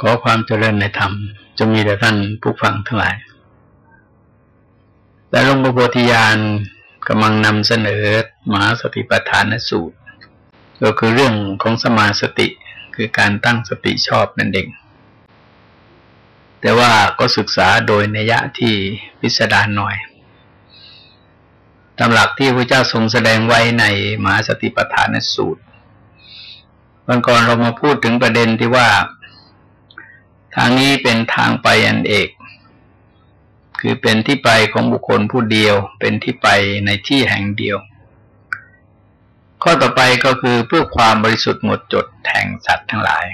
ขอความเจริญในธรรม จะมีแต่ท่านผู้ฟังทั้งหลาย และหลวงพ่อโพธิญาณกำลังนำเสนอมหาสติปัฏฐานสูตร ก็คือเรื่องของสมาสติคือการตั้งสติชอบนั่นเองแต่ว่าก็ศึกษาโดยนัยยะที่พิสดารหน่อยตำหลักที่พระเจ้าทรงแสดงไว้ในมหาสติปัฏฐานสูตรวันก่อนเรามาพูดถึงประเด็นที่ว่า ทางนี้เป็นทางไปอันเอก คือเป็นที่ไปของบุคคลผู้เดียว เป็นที่ไปในที่แห่งเดียว ข้อต่อไปก็คือเพื่อความบริสุทธิ์หมดจดแห่งสัตว์ทั้งหลาย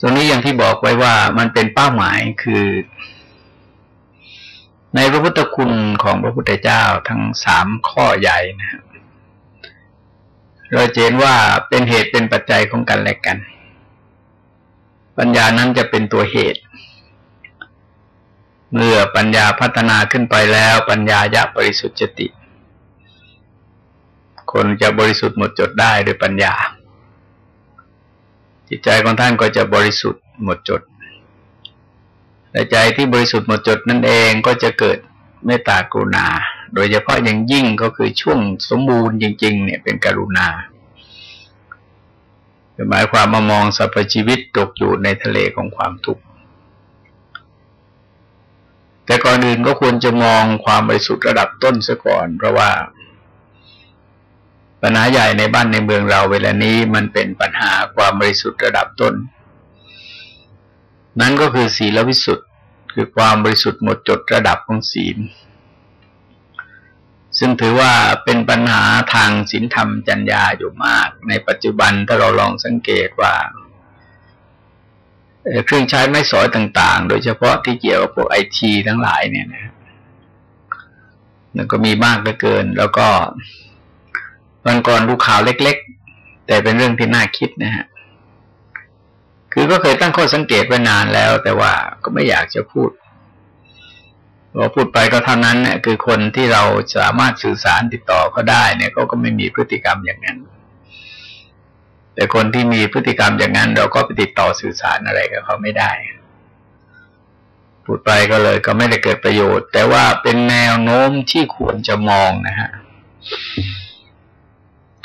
ตรงนี้อย่างที่บอกไว้ว่ามันเป็นเป้าหมายคือ ในพระพุทธคุณของพระพุทธเจ้าทั้งสามข้อใหญ่นะครับเราเห็นว่าเป็นเหตุเป็นปัจจัยของกันและกัน ปัญญานั้นจะเป็นตัวเหตุ เมื่อปัญญาพัฒนาขึ้นไปแล้ว ปัญญายะบริสุทธิ์จติ คนจะบริสุทธิ์หมดจดได้ด้วยปัญญา จิตใจของท่านก็จะบริสุทธิ์หมดจดแต่ใจที่บริสุทธิ์หมดจดนั่นเองก็จะเกิดเมตตากรุณา โดยเฉพาะอย่างยิ่งก็คือช่วงสมบูรณ์จริง ๆ เนี่ยเป็นกรุณา หมายความมามองสรรพชีวิตตกอยู่ในทะเลของความทุกข์ แต่ก่อนอื่นก็ควรจะมองความบริสุทธิ์ระดับต้นซะก่อน เพราะว่าปัญหาใหญ่ในบ้านในเมืองเราเวลานี้มันเป็นปัญหาความบริสุทธิ์ระดับต้น นั่นก็คือศีลวิสุทธิ์คือความบริสุทธิ์หมดจดระดับของศีล ซึ่งถือว่าเป็นปัญหาทางศีลธรรมจัญญาอยู่มาก ในปัจจุบันถ้าเราลองสังเกตว่าเครื่องใช้ไม้สอยต่าง ๆ โดยเฉพาะที่เกี่ยวกับพวกไอทีทั้งหลายเนี่ยนะมันก็มีมากเหลือเกิน แล้วก็วันก่อนดูข่าวเล็ก ๆ แต่เป็นเรื่องที่น่าคิดนะฮะคือก็เคยตั้งข้อสังเกตไว้นานแล้ว แต่ว่าก็ไม่อยากจะพูด พอพูดไปก็เท่านั้นเนี่ยคือคนที่เราสามารถสื่อสารติดต่อเขาได้เนี่ยเขาก็ไม่มีพฤติกรรมอย่างนั้น แต่คนที่มีพฤติกรรมอย่างนั้น เราก็ไปติดต่อสื่อสารอะไรกับเขาไม่ได้พูดไปก็เลยก็ไม่ได้เกิดประโยชน์ แต่ว่าเป็นแนวโน้มที่ควรจะมองนะฮะ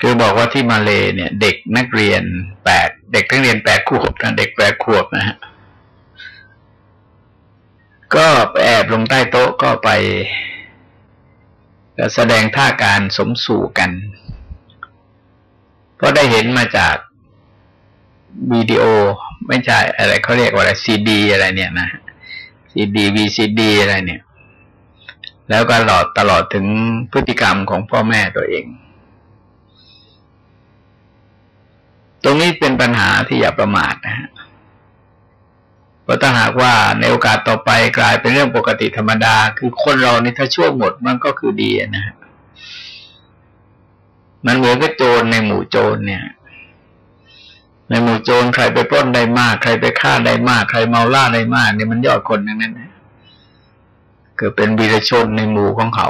คือบอกว่าที่มาเลเนี่ย เด็กนักเรียนแปดเด็กนักเรียนแปดขวบนะเด็กแปดขวบนะฮะ ก็แอบลงใต้โต๊ะก็ไปแสดงท่าการสมสู่กันเพราะได้เห็นมาจากวิดีโอ ไม่ใช่อะไรเขาเรียกว่าอะไรซีดี อะไรเนี่ยนะซีดีวีซีดีอะไรเนี่ย แล้วก็หลอดตลอดถึงพฤติกรรมของพ่อแม่ตัวเอง ตรงนี้เป็นปัญหาที่อย่าประมาทนะฮะ เพราะถ้าหากว่าในโอกาสต่อไปกลายเป็นเรื่องปกติธรรมดา คือคนเรานี่ถ้าช่วหมดมันก็คือดีนะมันเหมือนกับโจรในหมู่โจรเนี่ยในหมู่โจรใครไปปล้นได้มาก ใครไปฆ่าได้มาก ใครเมาล่าได้มากเนี่ยมันยอดคนอย่างนั้นนะเกิดเป็นวีรชนในหมู่ของเขา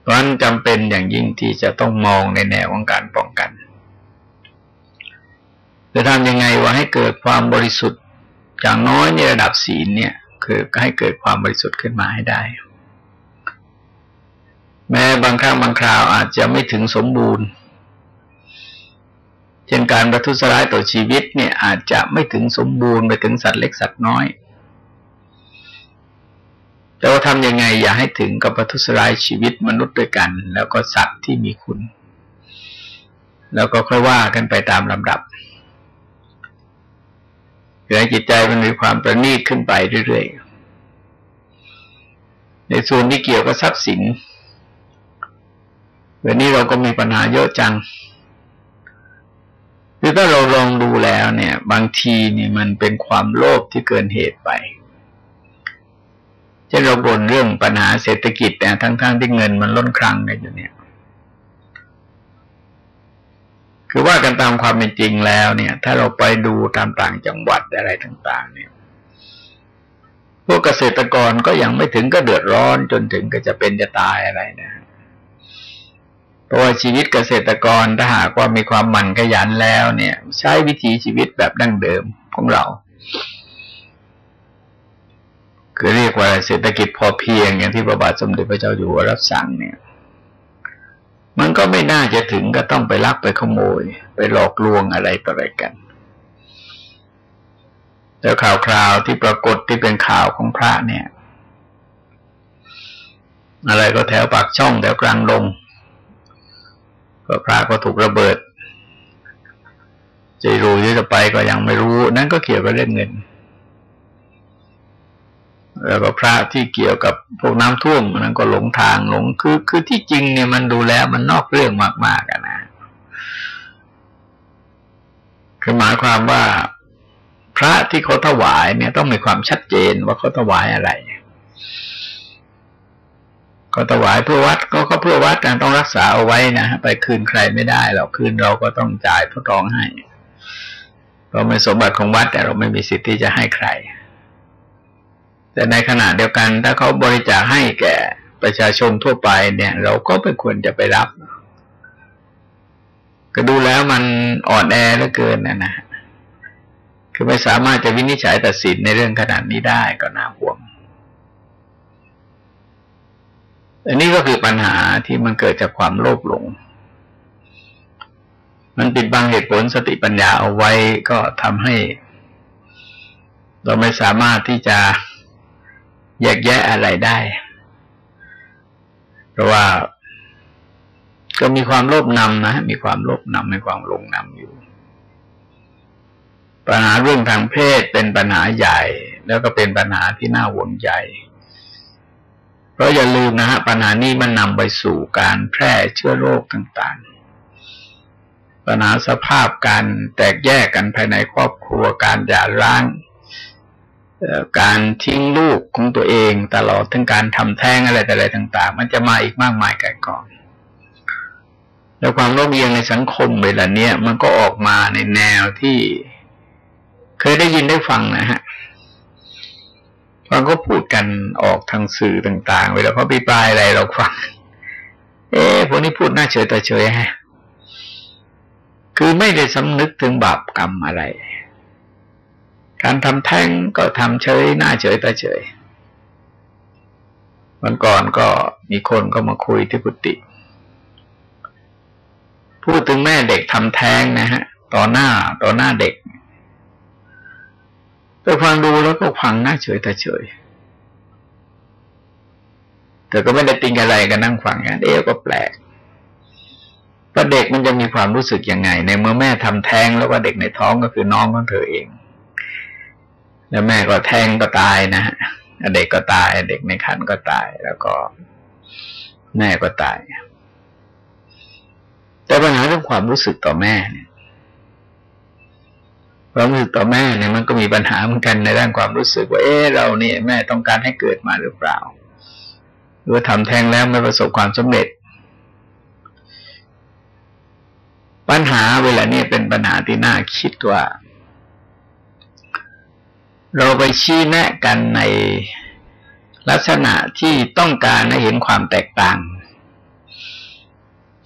เพราะนั้นจำเป็นอย่างยิ่งที่จะต้องมองในแนวของการป้องกัน จะทำยังไงว่าให้เกิดความบริสุทธิ์อย่างน้อยในระดับศีลเนี่ย คือให้เกิดความบริสุทธิ์ขึ้นมาให้ได้ แม้บางครั้งบางคราวอาจจะไม่ถึงสมบูรณ์เช่นการประทุษร้ายต่อชีวิตเนี่ยอาจจะไม่ถึงสมบูรณ์ไปถึงสัตว์เล็กสัตว์น้อย แต่ว่าทำยังไงอย่าให้ถึงกับประทุษร้ายชีวิตมนุษย์ด้วยกัน แล้วก็สัตว์ที่มีคุณ แล้วก็ค่อยว่ากันไปตามลำดับ คือให้จิตใจมันมีความประณีตขึ้นไปเรื่อยๆ ในส่วนที่เกี่ยวกับทรัพย์สินวันนี้เราก็มีปัญหาเยอะจังคือถ้าเราลองดูแล้วเนี่ย บางทีนี่มันเป็นความโลภที่เกินเหตุไปช่นเราบ่นเรื่องปัญหาเศรษฐกิจแต่ทั้งๆทที่เงินมันล้นคลังกันอยู่เนี่ย คือว่ากันตามความเป็นจริงแล้วเนี่ย ถ้าเราไปดูตามต่างจังหวัดอะไรต่าง ๆ เนี่ย พวกเกษตรกรก็ยังไม่ถึงก็เดือดร้อนจนถึงก็จะเป็นจะตายอะไรนะเพราะว่าชีวิตเกษตรกรถ้าหากว่ามีความหมั่นขยันแล้วเนี่ย ใช้วิถีชีวิตแบบดั้งเดิมของเราคือเรียกว่าเศรษฐกิจพอเพียงอย่างที่พระบาทสมเด็จพระเจ้าอยู่หัวรับสั่งเนี่ย มันก็ไม่น่าจะถึงก็ต้องไปลักไปขโมย ไปหลอกลวงอะไรต่ออะไรกัน แล้วข่าวคราวที่ปรากฏที่เป็นข่าวของพระเนี่ย อะไรก็แถวปากช่องแถวกลางลงก็พระก็ถูกระเบิดจะรู้จะไปก็ยังไม่รู้ นั่นก็เกี่ยวกับเรื่องเงิน แล้วก็พระที่เกี่ยวกับพวกน้ำท่วมนั้นก็หลงทางหลงคือคือที่จริงเนี่ยมันดูแล้วมันนอกเรื่องมากๆกันนะคือหมายความว่าพระที่เขาถวายเนี่ยต้องมีความชัดเจนว่าเขาถวายอะไรก็ถวายเพื่อวัดก็ก็เพื่อวัดการต้องรักษาเอาไว้นะไปคืนใครไม่ได้เราคืนเราก็ต้องจ่ายทดลองให้เราไม่สมบัติของวัดแต่เราไม่มีสิทธิ์ที่จะให้ใคร แต่ในขณะเดียวกันถ้าเขาบริจาคให้แก่ประชาชนทั่วไปเนี่ย เราก็ไม่ควรจะไปรับ ก็ดูแล้วมันอ่อนแอเหลือเกินนะนะคือไม่สามารถจะวินิจฉัยตัดสินในเรื่องขนาดนี้ได้ก็น่าห่วง อันนี้ก็คือปัญหาที่มันเกิดจากความโลภหลง มันปิดบังเหตุผลสติปัญญาเอาไว้ก็ทำให้ เราไม่สามารถที่จะ แยกแยะอะไรได้ เพราะว่าก็มีความโลภนำนะ มีความโลภนำมีความหลงนำอยู่ ปัญหาเรื่องทางเพศเป็นปัญหาใหญ่ แล้วก็เป็นปัญหาที่น่าหวงใหญ่เพราะอย่าลืมนะฮะปัญหานี้มันนำไปสู่การแพร่เชื้อโรคต่างๆ ปัญหาสภาพการแตกแยกกันภายในครอบครัวการหย่าร้าง การทิ้งลูกของตัวเองตลอดทั้งการทำแท้งอะไรแต่อะไรต่าง ๆ มันจะมาอีกมากมายก่ก่อนแล้วความโลภเอียงในสังคมเวลาเนี้ยมันก็ออกมาในแนวที่เคยได้ยินได้ฟังนะฮะมันก็พูดกันออกทางสื่อต่าง ๆ เวลาเขาพิปรายอะไรเราฟัง เอ๊ะพวกนี้พูดน่าเฉยแต่เฉยฮะคือไม่ได้สำนึกถึงบาปกรรมอะไร การทำแท้งก็ทำเฉยหน้าเฉยต่เฉยวันก่อนก็มีคนก็มาคุยที่กุฏิพูดถึงแม่เด็กทำแท้งนะฮะ ต่อหน้าต่อหน้าเด็กแต่ฟังดูแล้วก็ฟังหน่าเฉยต่เฉยแต่ก็ไม่ได้ติงอะไรกันนั่งฟังอย่างเอ๊ก็แปลกว่าเด็กมันจะมีความรู้สึกยังไง ในเมื่อแม่ทำแท้งแล้วว่าเด็กในท้องก็คือน้องของเธอเอง แล้วแม่ก็แท้งก็ตายนะฮะเด็กก็ตาย เด็กในครรภ์ก็ตาย แล้วก็แม่ก็ตาย แต่ปัญหาเรื่องความรู้สึกต่อแม่เนี่ยความรู้สึกต่อแม่เนี่ยมันก็มีปัญหาเหมือนกันในด้านความรู้สึกว่า เออเราเนี่ยแม่ต้องการให้เกิดมาหรือเปล่า หรือทำแท้งแล้วไม่ประสบความสำเร็จ ปัญหาเวลาเนี้เป็นปัญหาที่น่าคิดว่า เราไปชี้แนะกันในลักษณะที่ต้องการให้เห็นความแตกต่าง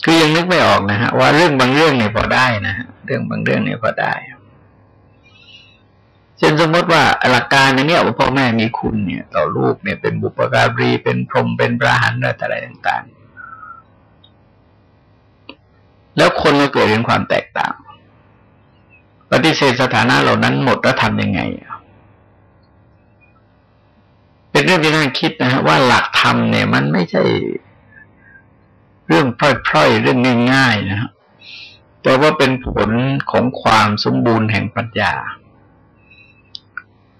คือยังนึกไม่ออกนะฮะว่าเรื่องบางเรื่องเนี่ยพอได้นะฮะเรื่องบางเรื่องเนี่ยพอได้เช่นสมมติว่าหลักการในนี้ว่าพ่อแม่มีคุณเนี่ย ต่อลูกเนี่ยเป็นบุปการีเป็นพรหมเป็นพระหันอะไรต่างๆ แล้วคนก็เกิดเห็นความแตกต่าง ปฏิเสธสถานะเหล่านั้นหมดแล้วทำยังไง เป็นเรื่องที่น่าคิดนะฮะว่าหลักธรรมเนี่ย มันไม่ใช่เรื่องพร่อยๆเรื่องง่ายๆนะฮะแต่ว่าเป็นผลของความสมบูรณ์แห่งปัญญา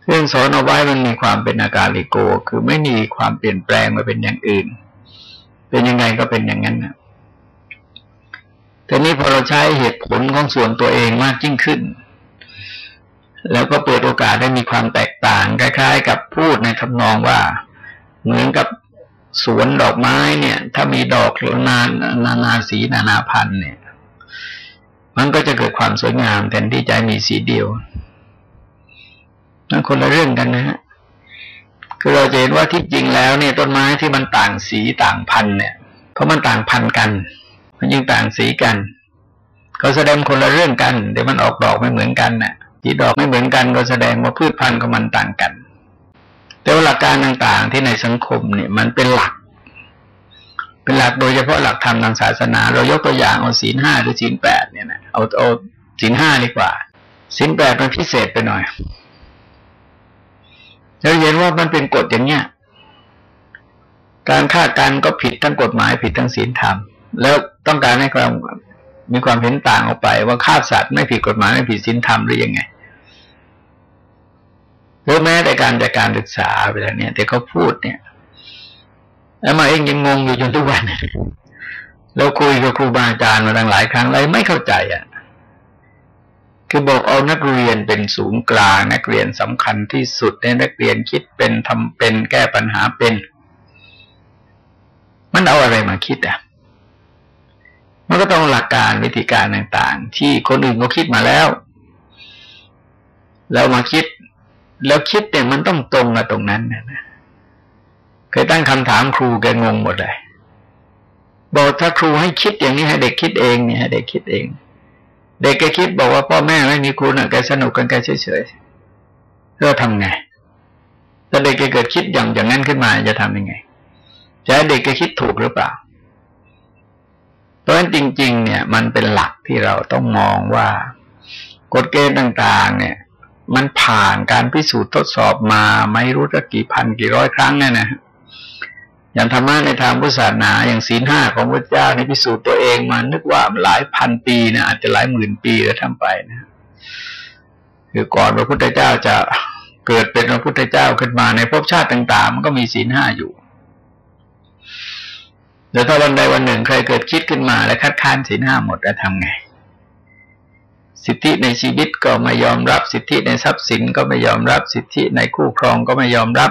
เรื่องสอนเอาไว้มันมีความเป็นอาการลิโก คือไม่มีความเปลี่ยนแปลงมาเป็นอย่างอื่น เป็นยังไงก็เป็นอย่างนั้นนะแต่นี้พอเราใช้เหตุผลของส่วนตัวเองมากยิ่งขึ้น แล้วก็เปิดโอกาสได้มีความแตกต่างคล้าย ๆ กับพูดในทำนองว่า เหมือนกับสวนดอกไม้เนี่ย ถ้ามีดอกนานนานาสีนานาพันธุ์เนี่ย มันก็จะเกิดความสวยงามแทนที่จะมีสีเดียวนั่นคนละเรื่องกันนะฮะคือเราจะเห็นว่าที่จริงแล้วเนี่ยต้นไม้ที่มันต่างสีต่างพันธุ์เนี่ย เพราะมันต่างพันธุ์กัน มันยังต่างสีกันเขาแสดงคนละเรื่องกัน เดี๋ยวมันออกดอกไม่เหมือนกันนะ่ะ ที่ดอกไม่เหมือนกันก็แสดงว่าพืชพันธุ์ของมันต่างกัน แต่ว่าหลักการต่างๆ ที่ในสังคมเนี่ยมันเป็นหลัก เป็นหลักโดยเฉพาะหลักธรรมทางศาสนา เรายกตัวอย่างเอาศีลห้าหรือศีลแปดเนี่ยนะเอาเอาศีลห้าดีกว่าศีลแปดมันพิเศษไปหน่อยเราเห็นว่ามันเป็นกฎอย่างเนี้ยการฆ่ากันก็ผิดทั้งกฎหมายผิดทั้งศีลธรรม แล้วต้องการให้ความมีความเห็นต่างออกไปว่าฆ่าสัตว์ไม่ผิดกฎหมายไม่ผิดศีลธรรมหรือยังไง หรือแม้แต่การจัดการศึกษาไปแล้วเนี่ยแต่เขาพูดเนี่ยแล้วมาเองยังงงอยู่จนทุกวันแล้วคุยกับครูบาอาจารย์มาตั้งหลายครั้งเลยไม่เข้าใจอะ คือบอกเอานักเรียนเป็นศูนย์กลาง นักเรียนสำคัญที่สุดในนักเรียนคิดเป็นทำเป็นแก้ปัญหาเป็น มันเอาอะไรมาคิดอะ มันก็ต้องหลักการวิธีการต่าง ๆ ที่คนอื่นก็คิดมาแล้ว แล้วมาคิด แล้วคิดเนี่ยมันต้องตรงกับตรงนั้นนะเคยตั้งคำถามครูแกงงหมดเลยบอกถ้าครูให้คิดอย่างนี้ให้เด็กคิดเองเนี่ยให้เด็กคิดเอง เด็กแกคิดบอกว่าพ่อแม่ไม่มีครูน่ะแกสนุกกันแกเฉยๆเราทำไงถ้าเด็กแกเกิดคิดอย่างอย่างนั้นขึ้นมาจะทำยังไงจะให้เด็กแกคิดถูกหรือเปล่าราะฉะนั้นจริง ๆ เนี่ย มันเป็นหลักที่เราต้องมองว่ากฎเกณฑ์ต่าง ๆ เนี่ย มันผ่านการพิสูจน์ทดสอบมาไม่รู้จะกี่พันกี่ร้อยครั้งเนี่ยนะอย่างธรรมะในทางพุทธศาสนาอย่างศีลห้าของพระเจ้าในพิสูจน์ตัวเองมานึกว่าหลายพันปีนะอาจจะหลายหมื่นปีแล้วทำไปนะคือก่อนพระพุทธเจ้าจะเกิดเป็นพระพุทธเจ้าขึ้นมาในภพชาติต่าง ๆ มันก็มีศีลห้าอยู่แต่ถ้าวันใดวันหนึ่งใครเกิดคิดขึ้นมา และคัดค้านศีลห้าหมดจะทำไง สิทธิในชีวิตก็ไม่ยอมรับ สิทธิในทรัพย์สินก็ไม่ยอมรับ สิทธิในคู่ครองก็ไม่ยอมรับ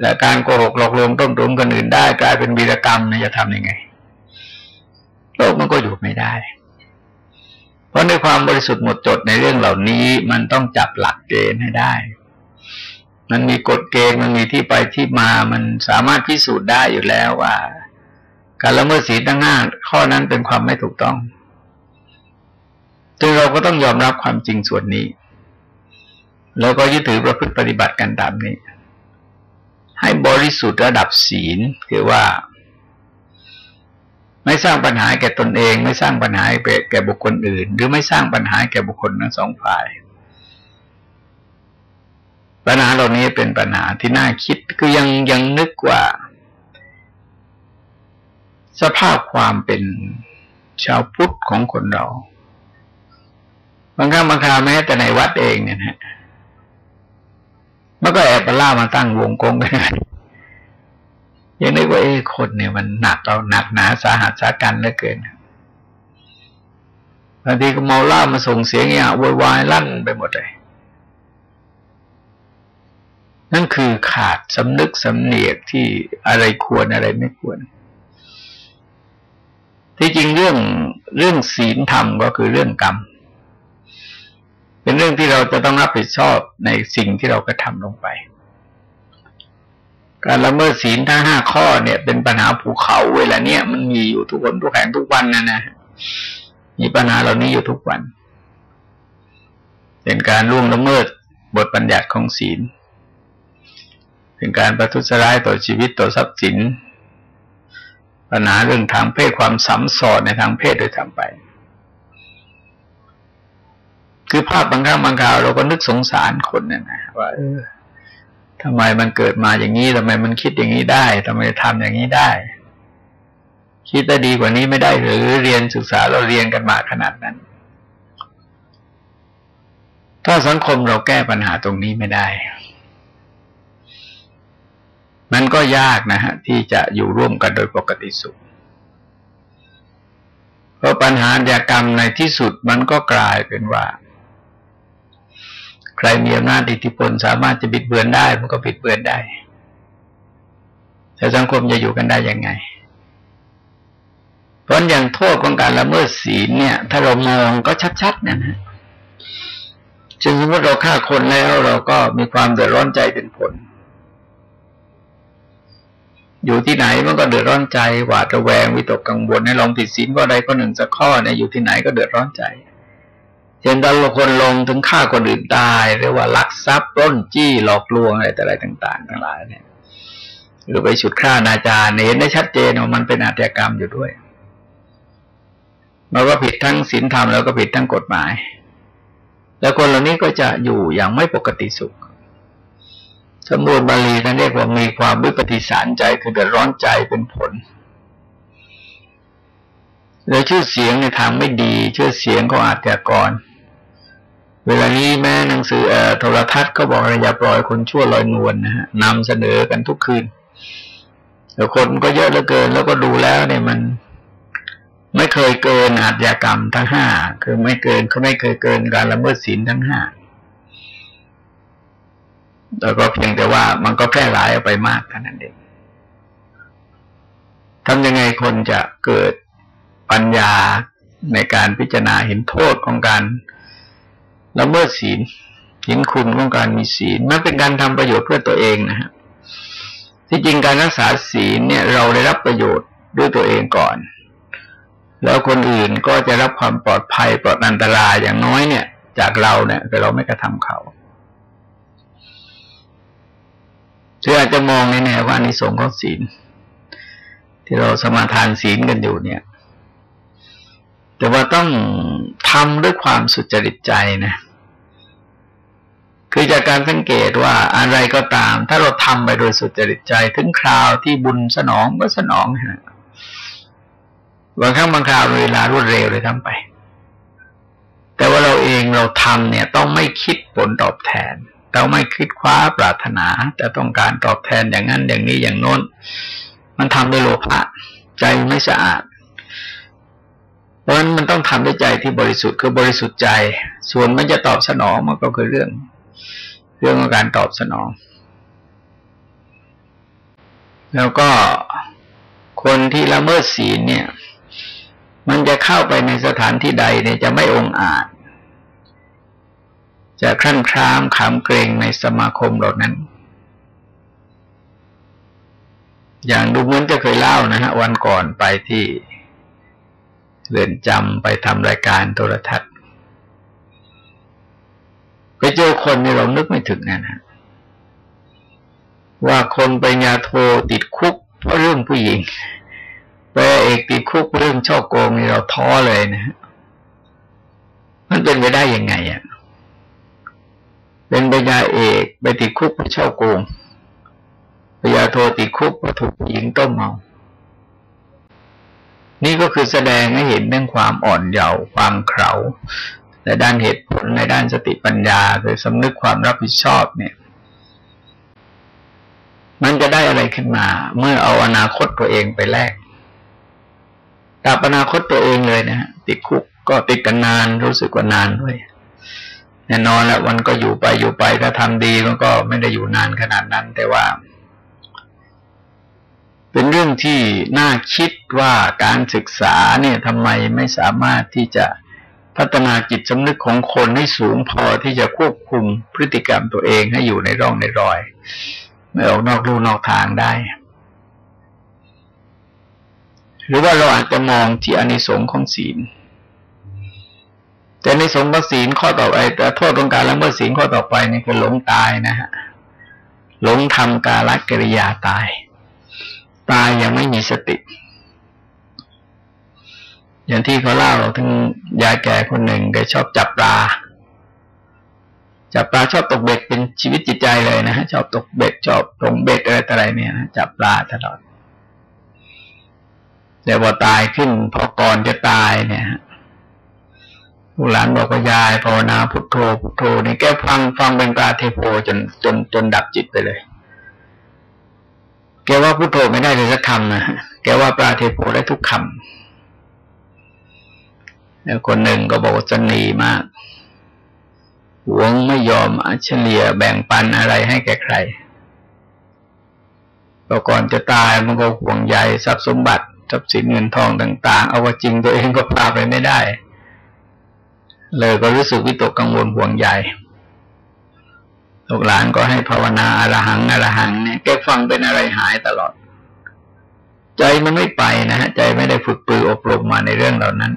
และการโกหกหลอกลวงต้มตุนคนอื่นได้ กลายเป็นวีรกรรมนี่ยจะทำยังไง โลกมันก็อยู่ไม่ได้ เพราะในความบริสุทธิ์หมดจดในเรื่องเหล่านี้ มันต้องจับหลักเกณฑ์ให้ได้ มันมีกฎเกณฑ์มันมีที่ไปที่มามันสามารถพิสูจน์ได้อยู่แล้วว่า การละเมิดศีลทั้งห้าข้อนั้นเป็นความไม่ถูกต้อง จึงเราก็ต้องยอมรับความจริงส่วนนี้ แล้วก็ยึดถือประพฤติปฏิบัติกันตามนี้ ให้บริสุทธิ์ระดับศีลคือว่า ไม่สร้างปัญหาแก่ตนเอง ไม่สร้างปัญหาแก่บุคคลอื่น หรือไม่สร้างปัญหาแก่บุคคลทั้งสองฝ่าย ปัญหาเหล่านี้เป็นปัญหาที่น่าคิดคือยังยังนึกว่า สภาพความเป็นชาวพุทธของคนเรา บางครั้งบางคราวแม้แต่ในวัดเองเนี่ยนะมันก็แอบไปล่ามาตั้งวงกงกันยังนึกว่าเอ้คนเนี่ยมันหนักเราหนักหนาสาหัสสากันเหลือเกินบางทีก็เมาล่ามาส่งเสียงอย่างโวยวายลั่นไปหมดเลยนั่นคือขาดสำนึกสำเนียกที่อะไรควรอะไรไม่ควร ที่จริงเรื่องเรื่องศีลธรรมก็คือเรื่องกรรม เป็นเรื่องที่เราจะต้องรับผิดชอบในสิ่งที่เรากระทำลงไป การละเมิดศีลทั้งห้าข้อเนี่ย เป็นปัญหาภูเขาเวลาเนี้ยมันมีอยู่ทุกคนทุกแห่งทุกวันนะนะมีปัญหาเหล่านี้อยู่ทุกวัน เป็นการล่วงละเมิดบทบัญญัติของศีล เป็นการประทุษร้ายต่อชีวิตต่อทรัพย์สิน ปัญหาเรื่องทางเพศความสัมสอดในทางเพศโดยทำไป คือภาพบางครั้งบางคราวเราก็นึกสงสารคนเนี่ยนะว่าเออทำไมมันเกิดมาอย่างนี้ทำไมมันคิดอย่างนี้ได้ทำไมทำอย่างนี้ได้ คิดได้ดีกว่านี้ไม่ได้หรือเรียนศึกษาเราเรียนกันมาขนาดนั้น ถ้าสังคมเราแก้ปัญหาตรงนี้ไม่ได้ มันก็ยากนะฮะที่จะอยู่ร่วมกันโดยปกติสุข เพราะปัญหาเดียกรรมในที่สุดมันก็กลายเป็นว่า ใครมีอำนาจอิทธิพลสามารถจะบิดเบือนได้ มันก็บิดเบือนได้แต่สังคมจะอยู่กันได้ยังไง เพราะอย่างโทษของการละเมิดศีลเนี่ย ถ้าเรามองก็ชัดๆนะฮะจึงสมมติเราฆ่าคนแล้วเราก็มีความเดือดร้อนใจเป็นผล อยู่ที่ไหนมันก็เดือดร้อนใจ หวาดระแวงวิตกกังวลในลองผิดศีลก็ใดก็หนึ่งสักข้อเนี่ยอยู่ที่ไหนก็เดือดร้อนใจ เช่นตอนคนลงถึงฆ่าคนอื่นตายหรือว่าลักทรัพย์ปล้นจี้หลอกลวงอะไรแต่อะไรต่าง ๆ ทั้งหลายเนี่ยหรือไปฉุดฆ่านาจารเห็นได้ชัดเจนว่ามันเป็นอาชญากรรมอยู่ด้วยมันก็ผิดทั้งศีลธรรมแล้วก็ผิดทั้งกฎหมาย แล้วคนเหล่านี้ก็จะอยู่อย่างไม่ปกติสุขสมบูรณ์บาลีท่านเรียกว่ามีความวิปฏิสารใจคือเดือดร้อนใจเป็นผล แล้วชื่อเสียงในทางไม่ดี ชื่อเสียงของอาชญากรเวลานี้แม้หนังสือโทรทัศน์ก็บอกอย่าปล่อยคนชั่วลอยนวลนะฮะนำเสนอกันทุกคืนแต่คนก็เยอะเหลือเกิน แล้วก็ดูแล้วเนี่ยมัน ไม่เคยเกินอาชญากรรมทั้งห้าคือไม่เกินเขาไม่เคยเกินการละเมิดศีลทั้งห้าแล้วก็เพียงแต่ว่ามันก็แพร่หลายออกไปมากเท่านั้นเองทำยังไงคนจะเกิด ปัญญาในการพิจารณาเห็นโทษของการละเมิดศีล เห็นคุณของการมีศีลมันเป็นการทำประโยชน์เพื่อตัวเองนะฮะที่จริงการรักษาศีลเนี่ยเราได้รับประโยชน์ด้วยตัวเองก่อน แล้วคนอื่นก็จะรับความปลอดภัยปลอดอันตรายอย่างน้อยเนี่ย จากเราเนี่ยแต่เราไม่กระทำเขาคืออาจจะมองในแนวว่านิสงของศีล ที่เราสมาทานศีลกันอยู่เนี่ย แต่ว่าต้องทำด้วยความสุจริตใจนะ คือจากการสังเกตว่าอะไรก็ตาม ถ้าเราทำไปโดยสุจริตใจ ถึงคราวที่บุญสนองก็สนองฮะบางครั้งบางคราวเวลารวดเร็วเลยทำไป แต่ว่าเราเองเราทำเนี่ย ต้องไม่คิดผลตอบแทนเราไม่คิดคว้าปรารถนา แต่ต้องการตอบแทนอย่างนั้นอย่างนี้อย่างโน้น มันทำด้วยโลภะใจไม่สะอาด ราะฉะนั้นมันต้องทำด้วยใจที่บริสุทธิ์คือบริสุทธิ์ใจ ส่วนมันจะตอบสนองมันก็คือเรื่อง เรื่องของการตอบสนอง แล้วก็คนที่ละเมิดศีลเนี่ย มันจะเข้าไปในสถานที่ใดเนี่ยจะไม่องอาจ จะครั่นครามขามเกรงในสมาคมเหล่านั้น อย่างดูเหมือนจะเคยเล่านะฮะวันก่อนไปที่ เรือนจำไปทำรายการโทรทัศน์ไปเจอคนที่เรานึกไม่ถึงนะฮะว่าคนไปญาโทติดคุกเพราะเรื่องผู้หญิงไปเอกติดคุกเรื่องช่อโกงนี่เราท้อเลยนะฮะมันเป็นไปได้ยังไงอะเป็นปัญญาเอกไปติดคุกเพราะเช่าโกงปัญญาโทติดคุกเพราะถูกหญิงต้มเมา นี่ก็คือแสดงให้เห็นเรื่องความอ่อนเยาว์ความเข่าในด้านเหตุผลในด้านสติปัญญาคือสำนึกความรับผิดชอบเนี่ย มันจะได้อะไรขึ้นมา เมื่อเอาอนาคตตัวเองไปแลกตับอนาคตตัวเองเลยนะติดคุกก็ติดกันนานรู้สึกว่านานด้วยแน่นอนแล้ววันก็อยู่ไปอยู่ไปถ้าทำดีมันก็ไม่ได้อยู่นานขนาดนั้น แต่ว่า เป็นเรื่องที่น่าคิดว่าการศึกษาเนี่ยทำไมไม่สามารถที่จะพัฒนาจิตสำนึกของคนให้สูงพอที่จะควบคุมพฤติกรรมตัวเองให้อยู่ในร่องในรอย ไม่ออกนอกลู่นอกทางได้ หรือว่าเราอาจจะมองที่อนิสงค์ของศีล แต่ในสงฆ์ศีลข้อต่อไปแต่โทษของการละเมิดศีลข้อต่อไปนี่คือหลงตายนะฮะหลงทำกาลกิริยาตาย ตายยังไม่มีสติ อย่างที่เขาเล่าถึงยายแก่คนหนึ่งแกชอบจับปลา จับปลาชอบตกเบ็ดเป็นชีวิตจิตใจเลยนะฮะชอบตกเบ็ดชอบตรงเบ็ดอะไรต่ออะไรเนี่ยนะจับปลาตลอดแต่พอตายขึ้นพอก่อนจะตายเนี่ยลูกหลานบอกว่ายายภาวนาพุทโธพุทโธนี่แกฟังฟังเป็นปลาเทโพจนจนจนดับจิตไปเลย แกว่าพุทโธไม่ได้เลยสักคำนะแกว่าปลาเทโพได้ทุกคำแล้วคนหนึ่งก็บอกว่าจะหนีมากหวงไม่ยอมอเฉลี่ยแบ่งปันอะไรให้แก่ใครก็ก่อนจะตายมันก็ห่วงใยทรัพย์สมบัติทรัพย์สินเงินทองต่าง ๆ เอาว่าจริงตัวเองก็พาไปไม่ได้ เลยก็รู้สึกวิตกกังวลห่วงใย ลูกหลานก็ให้ภาวนาอรหังอรหังเนี่ยแกฟังเป็นอะไรหายตลอด ใจมันไม่ไปนะฮะใจไม่ได้ฝึกปืออบรมมาในเรื่องเหล่านั้น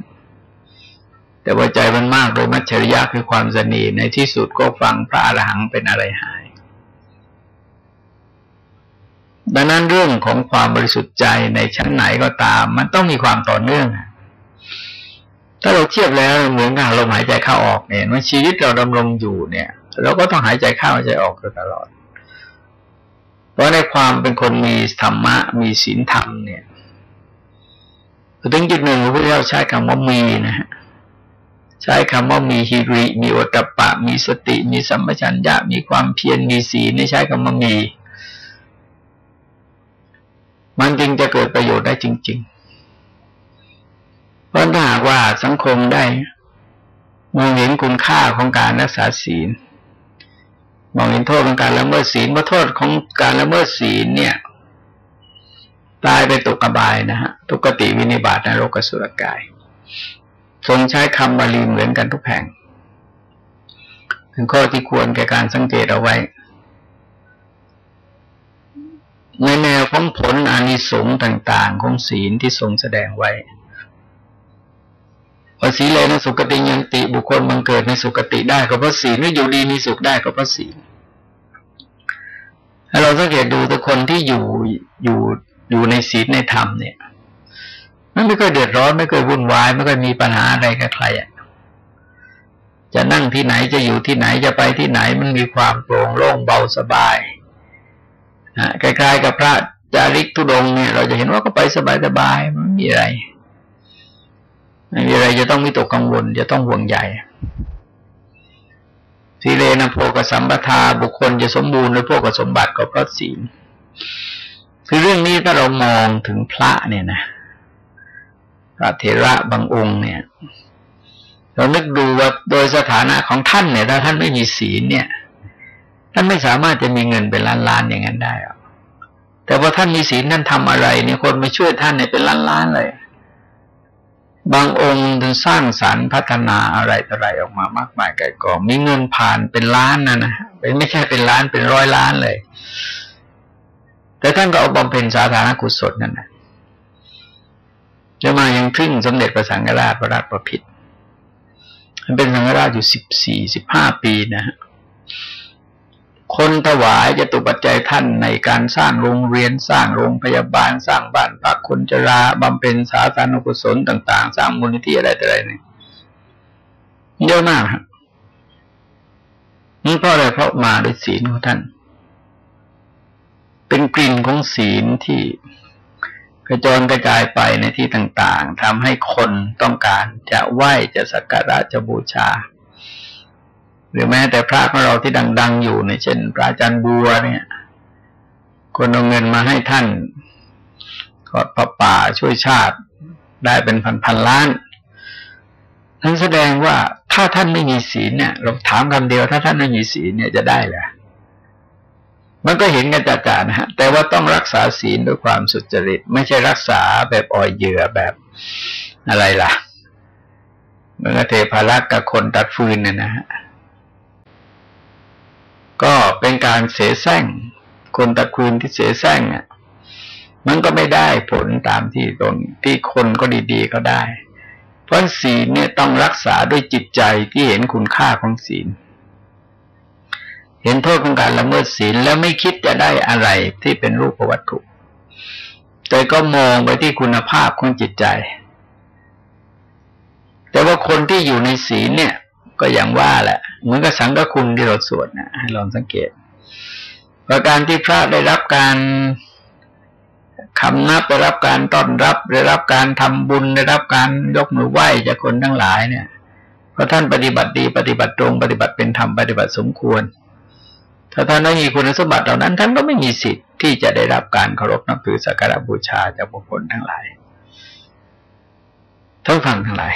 แต่ว่าใจมันมากโดยมัจฉริยะคือความสนีในที่สุดก็ฟังพระอรหังเป็นอะไรหาย ดังนั้นเรื่องของความบริสุทธิ์ใจในชั้นไหนก็ตาม มันต้องมีความต่อเนื่องถ้าเราเทียบแล้วเหมือนกับลมหายใจเข้าออกเนี่ยว่าชีวิตเราดำรงอยู่เนี่ย เราก็ต้องหายใจเข้าหายใจออกตลอด เพราะในความเป็นคนมีธรรมะ มีศีลธรรมเนี่ยถึงจุดหนึ่งพระพุทธเจ้าใช้คำว่ามีนะฮะใช้คำว่ามีฮิริ มีโอตปะ มีสติ มีสัมปชัญญะ มีความเพียร มีศีลนี่ใช้คำว่ามี มันจึงจะเกิดประโยชน์ได้จริง ๆ เพราะถ้าหากว่าสังคมได้มองเห็นคุณค่าของการรักษาศีล มองเห็นโทษของการละเมิดศีลว่าโทษของการละเมิดศีลเนี่ย ตายไปตกกบายนะฮะทุกติวินิบาตในโลกสุรกาย ทรงใช้คำบาลีเหมือนกันทุกแห่งเป็นข้อที่ควรแก่การสังเกตเอาไว้ ในแนวของผลอานิสงส์ต่าง ๆ ของศีลที่ทรงแสดงไว้ พอศีเลนสุกติยันติบุคคลบังเกิดในสุกติได้ก็เพราะศีลไม่อยู่ดีมีสุขได้ก็เพราะศีลถ้าเราสังเกตดูแต่คนที่อยู่อยู่อยู่ในศีลในธรรมเนี่ย มันไม่เคยเดือดร้อนไม่เคยวุ่นวายไม่เคยมีปัญหาอะไรกับใครอะจะนั่งที่ไหนจะอยู่ที่ไหนจะไปที่ไหนมันมีความโปร่งโล่งเบาสบายนะคล้ายๆกับพระจาริกทุดงเนี่ย เราจะเห็นว่าก็ไปสบายๆมันไม่มีอะไร ไม่มีอะไรจะต้องมีตกกังวล จะต้องห่วงใหญ่สีเลนะโพกสัมปทาบุคคลจะสมบูรณ์ด้วยพวกสมบัติก็เพราะศีลคือเรื่องนี้ถ้าเรามองถึงพระเนี่ยนะพระเถระบางองค์เนี่ย เรานึกดูว่าโดยสถานะของท่านเนี่ย ถ้าท่านไม่มีศีลเนี่ย ท่านไม่สามารถจะมีเงินเป็นล้านๆอย่างนั้นได้หรอกแต่ว่าท่านมีศีลท่านทำอะไรเนี่ยคนมาช่วยท่านเนี่ยเป็นล้านๆเลย บางองค์ถึงสร้างสารรค์พัฒนาอะไรต่ออะไรออกมามากมายไกลกองมีเงินผ่านเป็นล้านนะนะไม่ใช่เป็นล้านเป็นร้อยล้านเลย แต่ท่านก็เอาบำเพ็ญสาธารณกุศลนั่นนะจะมายังทึ่งสมเด็จพระสังฆราชพระราชประพิตรมันเป็นสังฆราชอยู่สิบสี่สิบห้าปีนะฮะ คนถวายจะตุปัจจัยท่านในการสร้างโรงเรียนสร้างโรงพยาบาล สร้างบ้านพักคนจราบำเพ็ญสาธารณกุศลต่าง ๆ สร้างมูลนิธิอะไรต่ออะไรเนี่ยเยอะมากครับนี่เพราะอะไรเพราะมาด้วยศีลของท่าน เป็นกลิ่นของศีลที่กระจรกระจายไปในที่ต่าง ๆทำให้คนต้องการจะไหว้จะสักการะจะบูชา หรือแม้แต่พระของเราที่ดัง ๆ อยู่ในเช่นพระอาจารย์บัวเนี่ย คนเอาเงินมาให้ท่านกอดพระป่าช่วยชาติได้เป็นพันพันล้านท่านแสดงว่าถ้าท่านไม่มีศีลเนี่ยเราถามคำเดียว ถ้าท่านไม่มีศีลเนี่ยจะได้แหละมันก็เห็นกันจัดๆนะฮะ แต่ว่าต้องรักษาศีลด้วยความสุจริต ไม่ใช่รักษาแบบอ่อยเหยื่อแบบอะไรล่ะเมื่อเทพารักกับคนตัดฟืนเนี่ยนะฮะ ก็เป็นการเสแสร้งคนตะคืนที่เสแสร้งอะมันก็ไม่ได้ผลตามที่ตนที่คนก็ดี ๆ ก็ได้ เพราะศีลเนี่ยต้องรักษาด้วยจิตใจที่เห็นคุณค่าของศีล เห็นโทษของการละเมิดศีลแล้วไม่คิดจะได้อะไรที่เป็นรูปวัตถุ แต่ก็มองไปที่คุณภาพของจิตใจ แต่ว่าคนที่อยู่ในศีลเนี่ย ก็อย่างว่าแหละ เหมือนกับสังฆคุณที่เราสวดนะให้ลองสังเกต ประการที่พระได้รับการคำนับได้รับการต้อนรับ ได้รับการทำบุญได้รับการยกมือไหว้จากคนทั้งหลายเนี่ยเพราะท่านปฏิบัติดีปฏิบัติตรง ปฏิบัติเป็นธรรมปฏิบัติสมควร ถ้าท่านไม่มีคุณสมบัติเหล่านั้น ท่านก็ไม่มีสิทธิ์ที่จะได้รับการเคารพนับถือสักการะบูชาจากบุคคลทั้งหลายทั้งฟังทั้งหลาย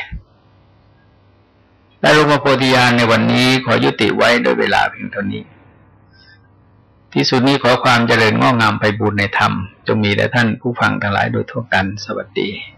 และรูปโพธิญาณในวันนี้ขอยุติไว้โดยเวลาเพียงเท่านี้ ที่สุดนี้ขอความเจริญง้องามไปบุญในธรรม จงมีแด่ท่านผู้ฟังทั้งหลายโดยทั่วกัน สวัสดี